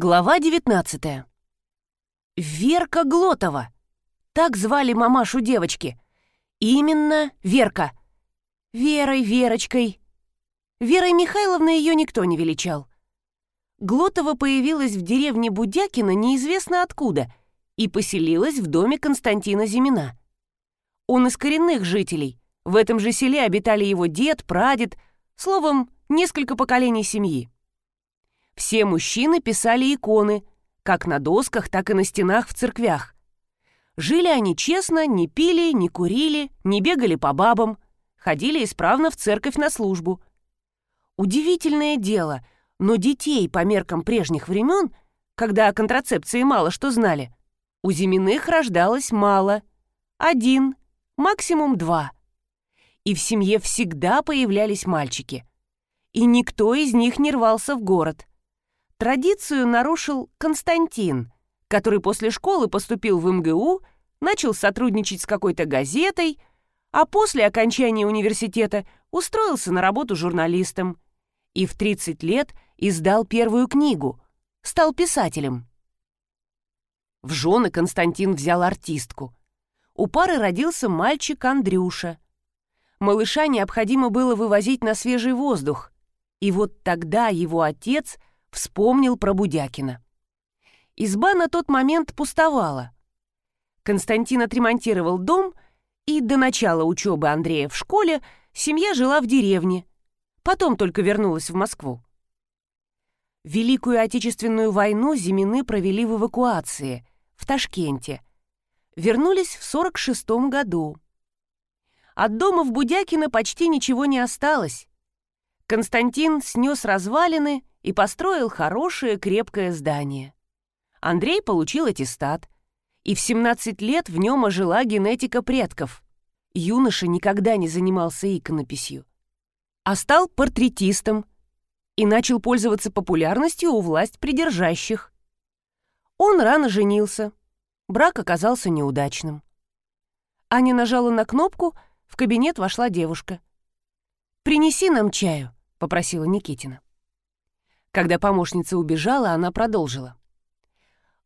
Глава 19 Верка Глотова. Так звали мамашу девочки. Именно Верка. Верой, Верочкой. Верой Михайловной ее никто не величал. Глотова появилась в деревне Будякина неизвестно откуда и поселилась в доме Константина Зимина. Он из коренных жителей. В этом же селе обитали его дед, прадед, словом, несколько поколений семьи. Все мужчины писали иконы, как на досках, так и на стенах в церквях. Жили они честно, не пили, не курили, не бегали по бабам, ходили исправно в церковь на службу. Удивительное дело, но детей по меркам прежних времен, когда о контрацепции мало что знали, у Зиминых рождалось мало. Один, максимум два. И в семье всегда появлялись мальчики. И никто из них не рвался в город. Традицию нарушил Константин, который после школы поступил в МГУ, начал сотрудничать с какой-то газетой, а после окончания университета устроился на работу журналистом и в 30 лет издал первую книгу, стал писателем. В жены Константин взял артистку. У пары родился мальчик Андрюша. Малыша необходимо было вывозить на свежий воздух, и вот тогда его отец – вспомнил про Будякина. Изба на тот момент пустовала. Константин отремонтировал дом, и до начала учебы Андрея в школе семья жила в деревне, потом только вернулась в Москву. Великую Отечественную войну Зимины провели в эвакуации, в Ташкенте. Вернулись в 46 году. От дома в Будякино почти ничего не осталось. Константин снес развалины и построил хорошее крепкое здание. Андрей получил аттестат, и в 17 лет в нем ожила генетика предков. Юноша никогда не занимался иконописью, а стал портретистом и начал пользоваться популярностью у власть придержащих. Он рано женился, брак оказался неудачным. Аня нажала на кнопку, в кабинет вошла девушка. «Принеси нам чаю», — попросила Никитина. Когда помощница убежала, она продолжила.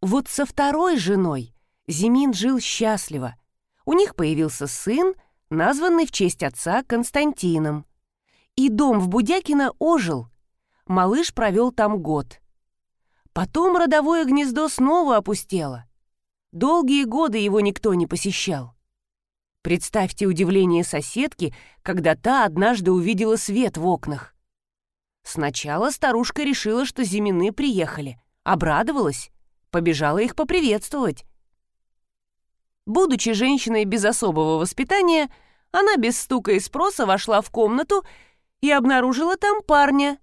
Вот со второй женой Зимин жил счастливо. У них появился сын, названный в честь отца Константином. И дом в Будякино ожил. Малыш провел там год. Потом родовое гнездо снова опустело. Долгие годы его никто не посещал. Представьте удивление соседки, когда та однажды увидела свет в окнах. Сначала старушка решила, что Зимины приехали, обрадовалась, побежала их поприветствовать. Будучи женщиной без особого воспитания, она без стука и спроса вошла в комнату и обнаружила там парня.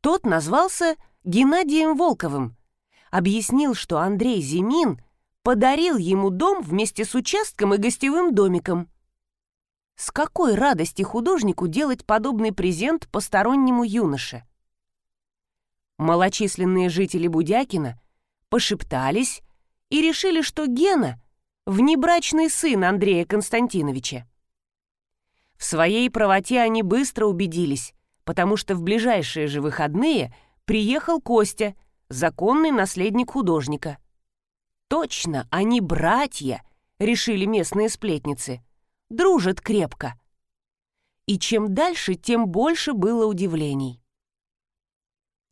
Тот назвался Геннадием Волковым, объяснил, что Андрей Зимин подарил ему дом вместе с участком и гостевым домиком. С какой радости художнику делать подобный презент постороннему юноше? Малочисленные жители Будякина пошептались и решили, что Гена — внебрачный сын Андрея Константиновича. В своей правоте они быстро убедились, потому что в ближайшие же выходные приехал Костя, законный наследник художника. Точно, они братья, решили местные сплетницы дружат крепко. И чем дальше, тем больше было удивлений.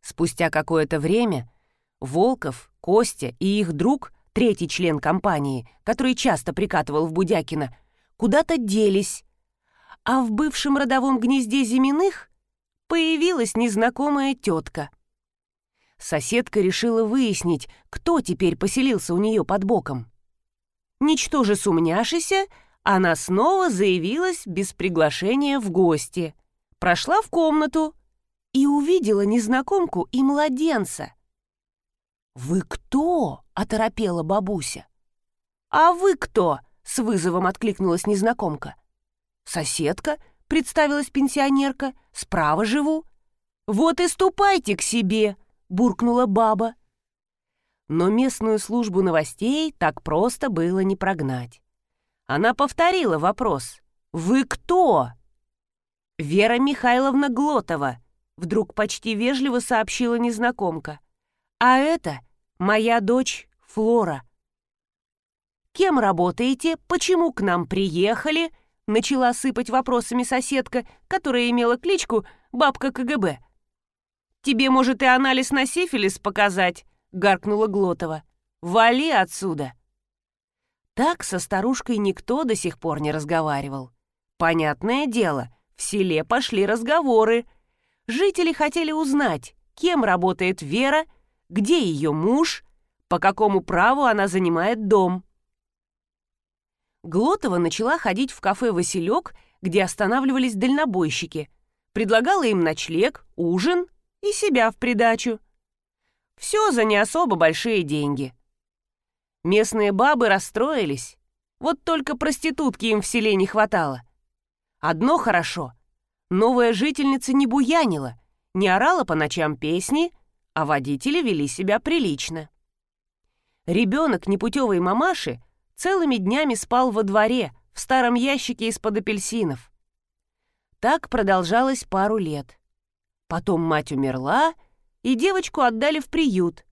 Спустя какое-то время Волков, Костя и их друг, третий член компании, который часто прикатывал в Будякино, куда-то делись, а в бывшем родовом гнезде Зиминых появилась незнакомая тетка. Соседка решила выяснить, кто теперь поселился у нее под боком. Ничтоже сумняшися, она снова заявилась без приглашения в гости, прошла в комнату и увидела незнакомку и младенца. «Вы кто?» — оторопела бабуся. «А вы кто?» — с вызовом откликнулась незнакомка. «Соседка», — представилась пенсионерка, — «справа живу». «Вот и ступайте к себе», — буркнула баба. Но местную службу новостей так просто было не прогнать. Она повторила вопрос. «Вы кто?» «Вера Михайловна Глотова», — вдруг почти вежливо сообщила незнакомка. А это моя дочь Флора. Кем работаете? Почему к нам приехали? Начала сыпать вопросами соседка, которая имела кличку «Бабка КГБ». «Тебе, может, и анализ на сифилис показать?» — гаркнула Глотова. «Вали отсюда!» Так со старушкой никто до сих пор не разговаривал. Понятное дело, в селе пошли разговоры. Жители хотели узнать, кем работает Вера, где ее муж, по какому праву она занимает дом. Глотова начала ходить в кафе «Василек», где останавливались дальнобойщики, предлагала им ночлег, ужин и себя в придачу. Все за не особо большие деньги. Местные бабы расстроились. Вот только проститутки им в селе не хватало. Одно хорошо. Новая жительница не буянила, не орала по ночам песни, а водители вели себя прилично. Ребенок непутевой мамаши целыми днями спал во дворе, в старом ящике из-под апельсинов. Так продолжалось пару лет. Потом мать умерла, и девочку отдали в приют.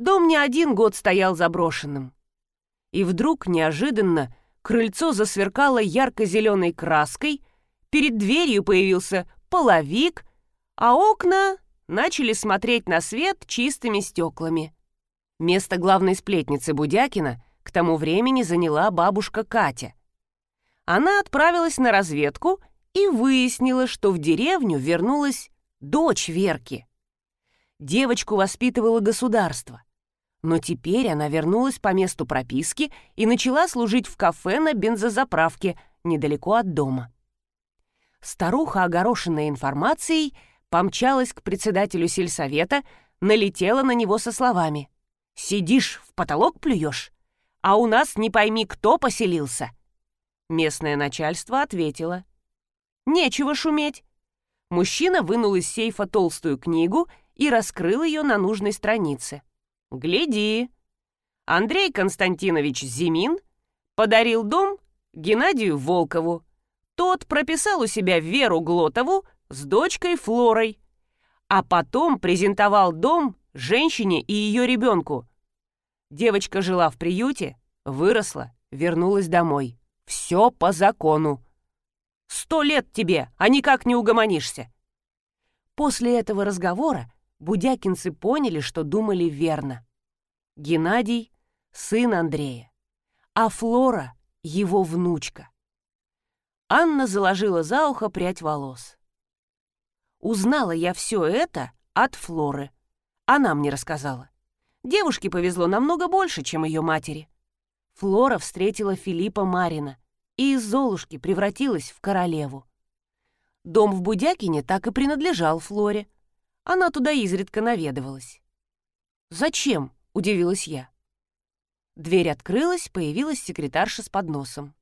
Дом не один год стоял заброшенным. И вдруг, неожиданно, крыльцо засверкало ярко-зеленой краской, перед дверью появился половик, а окна начали смотреть на свет чистыми стеклами. Место главной сплетницы Будякина к тому времени заняла бабушка Катя. Она отправилась на разведку и выяснила, что в деревню вернулась дочь Верки. Девочку воспитывало государство. Но теперь она вернулась по месту прописки и начала служить в кафе на бензозаправке недалеко от дома. Старуха, огорошенная информацией, помчалась к председателю сельсовета, налетела на него со словами. «Сидишь, в потолок плюешь? А у нас не пойми, кто поселился!» Местное начальство ответило. «Нечего шуметь!» Мужчина вынул из сейфа толстую книгу и раскрыл ее на нужной странице. «Гляди!» Андрей Константинович Зимин подарил дом Геннадию Волкову. Тот прописал у себя Веру Глотову с дочкой Флорой, а потом презентовал дом женщине и ее ребенку. Девочка жила в приюте, выросла, вернулась домой. Все по закону. Сто лет тебе, а никак не угомонишься. После этого разговора будякинцы поняли, что думали верно. Геннадий — сын Андрея, а Флора — его внучка. Анна заложила за ухо прядь волос. Узнала я все это от Флоры. Она мне рассказала. Девушке повезло намного больше, чем ее матери. Флора встретила Филиппа Марина и из Золушки превратилась в королеву. Дом в Будякине так и принадлежал Флоре. Она туда изредка наведывалась. «Зачем?» — удивилась я. Дверь открылась, появилась секретарша с подносом.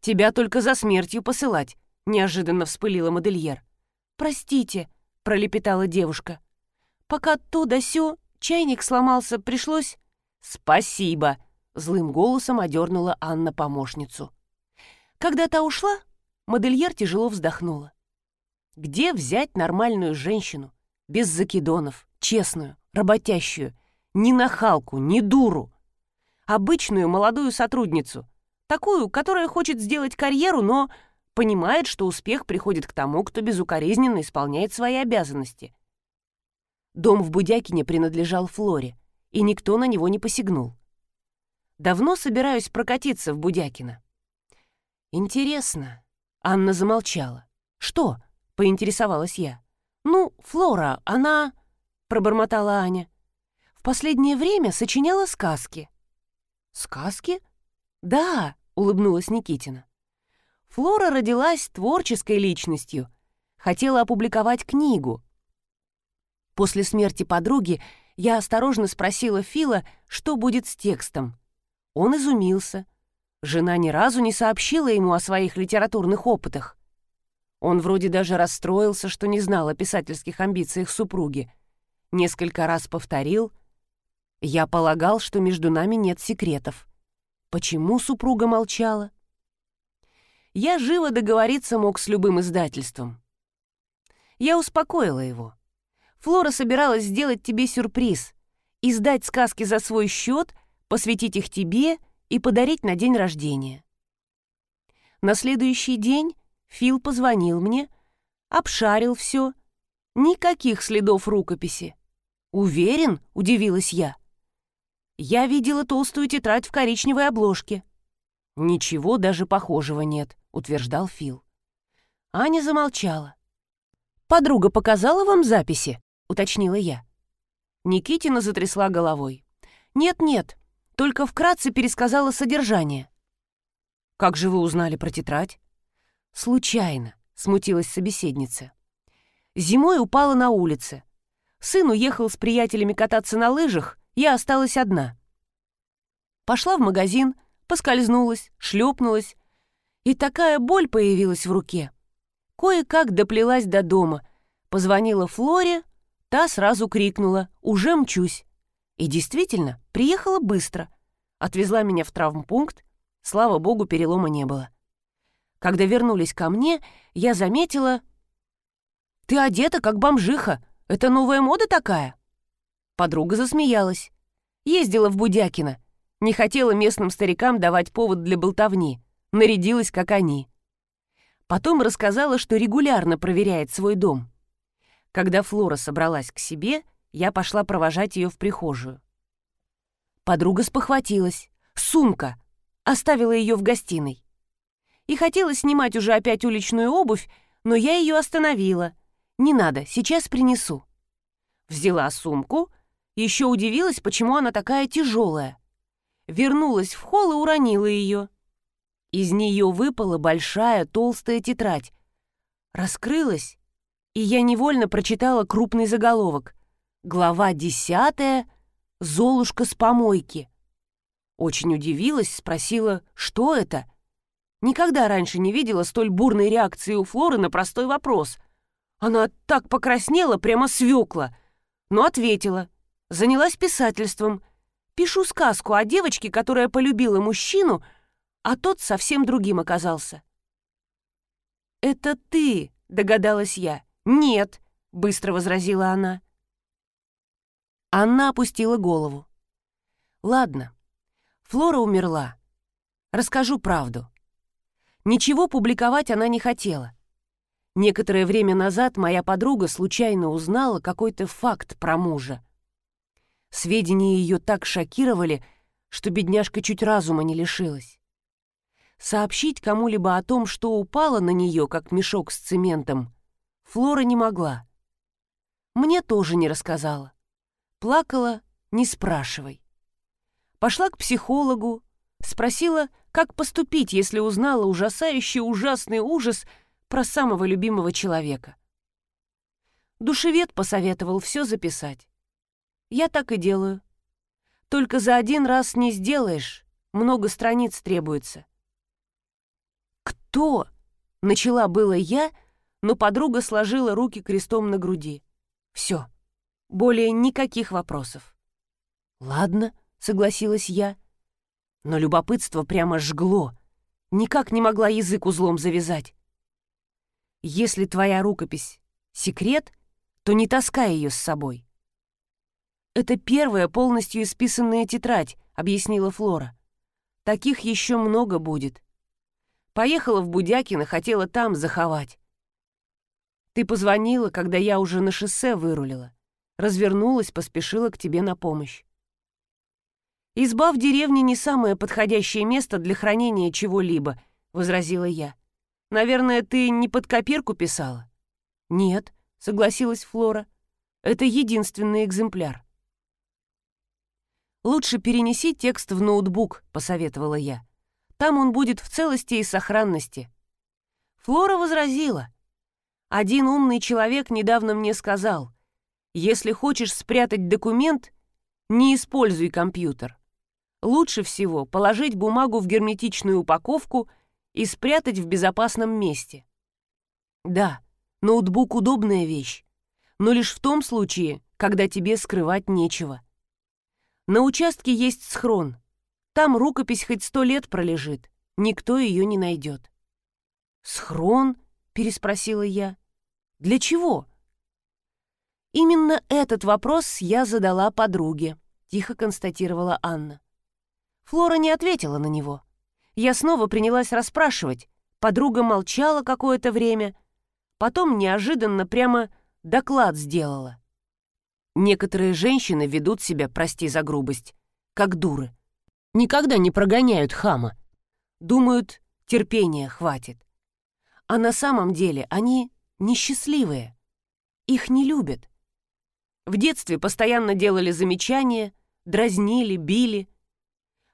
«Тебя только за смертью посылать», — неожиданно вспылила модельер. «Простите», — пролепетала девушка. «Пока то да сё, чайник сломался, пришлось...» «Спасибо», — злым голосом одернула Анна помощницу. Когда та ушла, модельер тяжело вздохнула. «Где взять нормальную женщину? Без закидонов, честную, работящую, ни нахалку, ни дуру. Обычную молодую сотрудницу, такую, которая хочет сделать карьеру, но понимает, что успех приходит к тому, кто безукоризненно исполняет свои обязанности. Дом в Будякине принадлежал Флоре, и никто на него не посягнул. Давно собираюсь прокатиться в Будякино. Интересно. Анна замолчала. Что? Поинтересовалась я. Ну, Флора, она... Пробормотала Аня. В последнее время сочиняла сказки. Сказки? Да, улыбнулась Никитина. Флора родилась творческой личностью, хотела опубликовать книгу. После смерти подруги я осторожно спросила Фила, что будет с текстом. Он изумился. Жена ни разу не сообщила ему о своих литературных опытах. Он вроде даже расстроился, что не знал о писательских амбициях супруги. Несколько раз повторил. Я полагал, что между нами нет секретов. Почему супруга молчала? я живо договориться мог с любым издательством. Я успокоила его. Флора собиралась сделать тебе сюрприз, издать сказки за свой счет, посвятить их тебе и подарить на день рождения. На следующий день Фил позвонил мне, обшарил все. Никаких следов рукописи. «Уверен?» — удивилась я. Я видела толстую тетрадь в коричневой обложке. «Ничего даже похожего нет», — утверждал Фил. Аня замолчала. «Подруга показала вам записи?» — уточнила я. Никитина затрясла головой. «Нет-нет, только вкратце пересказала содержание». «Как же вы узнали про тетрадь?» «Случайно», — смутилась собеседница. «Зимой упала на улице. Сын уехал с приятелями кататься на лыжах, я осталась одна. Пошла в магазин, поскользнулась, шлепнулась, и такая боль появилась в руке. Кое-как доплелась до дома, позвонила Флоре, та сразу крикнула «Уже мчусь!» И действительно, приехала быстро. Отвезла меня в травмпункт, слава богу, перелома не было. Когда вернулись ко мне, я заметила... «Ты одета, как бомжиха. Это новая мода такая?» Подруга засмеялась. Ездила в Будякино. Не хотела местным старикам давать повод для болтовни. Нарядилась, как они. Потом рассказала, что регулярно проверяет свой дом. Когда Флора собралась к себе, я пошла провожать ее в прихожую. Подруга спохватилась. Сумка. Оставила ее в гостиной. И хотела снимать уже опять уличную обувь, но я ее остановила. Не надо, сейчас принесу. Взяла сумку, еще удивилась, почему она такая тяжелая. Вернулась в холл и уронила ее. Из нее выпала большая толстая тетрадь. Раскрылась, и я невольно прочитала крупный заголовок. Глава десятая «Золушка с помойки». Очень удивилась, спросила, что это? Никогда раньше не видела столь бурной реакции у Флоры на простой вопрос. Она так покраснела, прямо свекла, но ответила. Занялась писательством. Пишу сказку о девочке, которая полюбила мужчину, а тот совсем другим оказался. «Это ты», — догадалась я. «Нет», — быстро возразила она. Она опустила голову. «Ладно, Флора умерла. Расскажу правду. Ничего публиковать она не хотела. Некоторое время назад моя подруга случайно узнала какой-то факт про мужа. Сведения ее так шокировали, что бедняжка чуть разума не лишилась. Сообщить кому-либо о том, что упало на нее, как мешок с цементом, Флора не могла. Мне тоже не рассказала. Плакала, не спрашивай. Пошла к психологу, спросила, как поступить, если узнала ужасающий ужасный ужас про самого любимого человека. Душевед посоветовал все записать. Я так и делаю. Только за один раз не сделаешь, много страниц требуется. «Кто?» — начала было я, но подруга сложила руки крестом на груди. «Все, более никаких вопросов». «Ладно», — согласилась я. Но любопытство прямо жгло. Никак не могла язык узлом завязать. «Если твоя рукопись — секрет, то не таскай ее с собой». «Это первая полностью исписанная тетрадь», — объяснила Флора. «Таких еще много будет. Поехала в Будякино, хотела там заховать. Ты позвонила, когда я уже на шоссе вырулила. Развернулась, поспешила к тебе на помощь. «Изба в деревне не самое подходящее место для хранения чего-либо», — возразила я. «Наверное, ты не под копирку писала?» «Нет», — согласилась Флора. «Это единственный экземпляр». «Лучше перенеси текст в ноутбук», — посоветовала я. «Там он будет в целости и сохранности». Флора возразила. Один умный человек недавно мне сказал, если хочешь спрятать документ, не используй компьютер. Лучше всего положить бумагу в герметичную упаковку и спрятать в безопасном месте. Да, ноутбук — удобная вещь, но лишь в том случае, когда тебе скрывать нечего. На участке есть схрон. Там рукопись хоть сто лет пролежит, никто ее не найдет. «Схрон?» — переспросила я. «Для чего?» Именно этот вопрос я задала подруге. тихо констатировала Анна. Флора не ответила на него. Я снова принялась расспрашивать. Подруга молчала какое-то время, потом неожиданно прямо доклад сделала. Некоторые женщины ведут себя, прости за грубость, как дуры. Никогда не прогоняют хама. Думают, терпения хватит. А на самом деле они несчастливые. Их не любят. В детстве постоянно делали замечания, дразнили, били.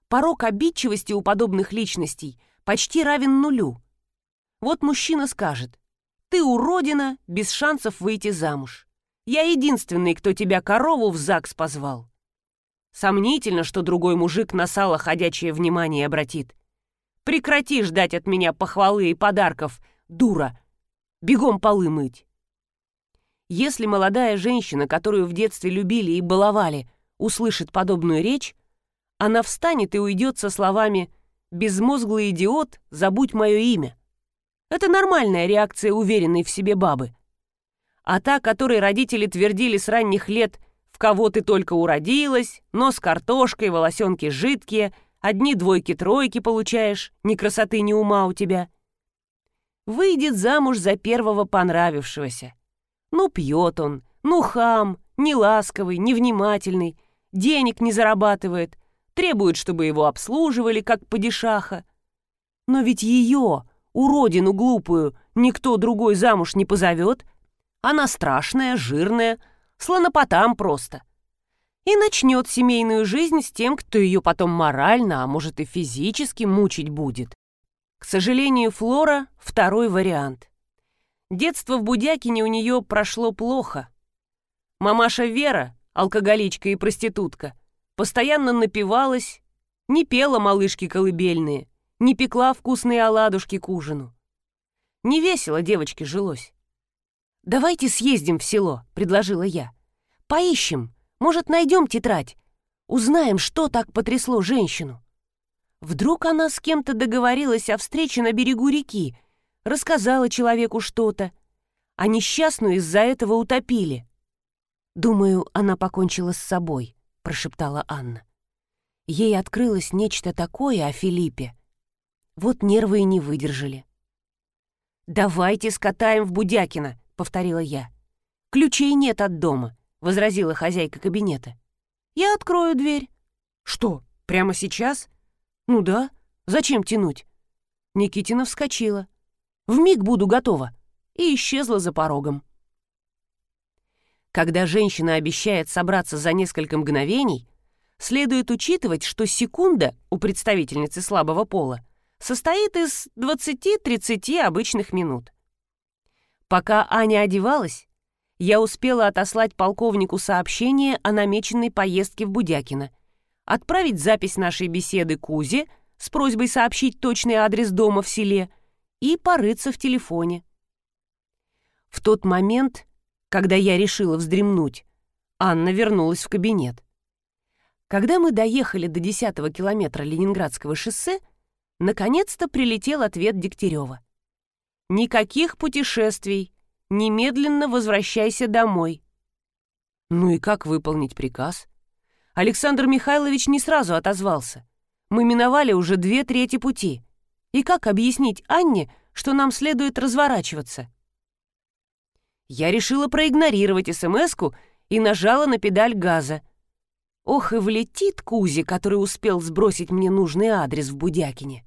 Порог обидчивости у подобных личностей почти равен нулю. Вот мужчина скажет, «Ты уродина, без шансов выйти замуж. Я единственный, кто тебя корову в ЗАГС позвал». Сомнительно, что другой мужик на сало ходячее внимание обратит. Прекрати ждать от меня похвалы и подарков, дура. Бегом полы мыть. Если молодая женщина, которую в детстве любили и баловали, услышит подобную речь, она встанет и уйдет со словами «безмозглый идиот, забудь мое имя». Это нормальная реакция уверенной в себе бабы. А та, которой родители твердили с ранних лет «в кого ты только уродилась», «нос картошкой», «волосенки жидкие», «одни двойки-тройки получаешь», «ни красоты, ни ума у тебя», выйдет замуж за первого понравившегося. Ну, пьет он, ну, хам, неласковый, невнимательный, денег не зарабатывает, требует, чтобы его обслуживали, как падишаха. Но ведь ее, уродину глупую, никто другой замуж не позовет. Она страшная, жирная, слонопотам просто. И начнет семейную жизнь с тем, кто ее потом морально, а может и физически мучить будет. К сожалению, Флора — второй вариант. Детство в Будякине у нее прошло плохо. Мамаша Вера, алкоголичка и проститутка, постоянно напивалась, не пела малышки колыбельные, не пекла вкусные оладушки к ужину. Не весело девочке жилось. «Давайте съездим в село», — предложила я. «Поищем, может, найдем тетрадь, узнаем, что так потрясло женщину». Вдруг она с кем-то договорилась о встрече на берегу реки, рассказала человеку что-то, а несчастную из-за этого утопили. «Думаю, она покончила с собой», — прошептала Анна. Ей открылось нечто такое о Филиппе. Вот нервы и не выдержали. «Давайте скатаем в Будякино», — повторила я. «Ключей нет от дома», — возразила хозяйка кабинета. «Я открою дверь». «Что, прямо сейчас?» «Ну да. Зачем тянуть?» Никитина вскочила. В миг буду готова!» и исчезла за порогом. Когда женщина обещает собраться за несколько мгновений, следует учитывать, что секунда у представительницы слабого пола состоит из 20-30 обычных минут. Пока Аня одевалась, я успела отослать полковнику сообщение о намеченной поездке в Будякино, отправить запись нашей беседы Кузе с просьбой сообщить точный адрес дома в селе и порыться в телефоне. В тот момент, когда я решила вздремнуть, Анна вернулась в кабинет. Когда мы доехали до десятого километра Ленинградского шоссе, наконец-то прилетел ответ Дегтярева. «Никаких путешествий. Немедленно возвращайся домой». Ну и как выполнить приказ? Александр Михайлович не сразу отозвался. Мы миновали уже две трети пути. И как объяснить Анне, что нам следует разворачиваться? Я решила проигнорировать смс и нажала на педаль газа. Ох, и влетит Кузи, который успел сбросить мне нужный адрес в Будякине.